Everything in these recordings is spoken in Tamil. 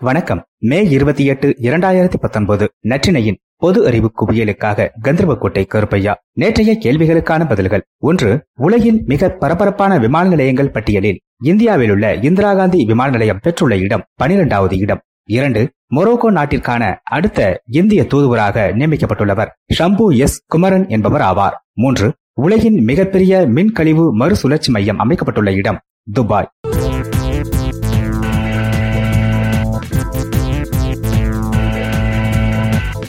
வணக்கம். மே இருபத்தி எட்டு இரண்டாயிரத்தி பத்தொன்பது நற்றினையின் பொது அறிவு குவியலுக்காக கந்தர்வக்கோட்டை கருப்பையா நேற்றைய கேள்விகளுக்கான பதில்கள். ஒன்று உலகின் மிக பரபரப்பான விமான நிலையங்கள் பட்டியலில் இந்தியாவில் உள்ள இந்திரா காந்தி விமான நிலையம் பெற்றுள்ள இடம் பனிரெண்டாவது இடம். இரண்டு மொரோக்கோ நாட்டிற்கான அடுத்த இந்திய தூதுவராக நியமிக்கப்பட்டுள்ளவர் ஷம்பு எஸ். குமரன் என்பவர் ஆவார். மூன்று உலகின் மிகப்பெரிய மின்கழிவு மறுசுழற்சி மையம் அமைக்கப்பட்டுள்ள இடம் துபாய்.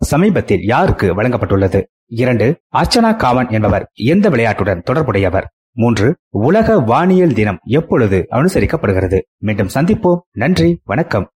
சமீபத்தில் யாருக்கு வழங்கப்பட்டுள்ளது? இரண்டு அர்ச்சனா காவன் என்பவர் எந்த விளையாட்டுடன் தொடர்புடையவர்? மூன்று உலக வானியல் தினம் எப்பொழுது அனுசரிக்கப்படுகிறது? மீண்டும் சந்திப்போம். நன்றி வணக்கம்.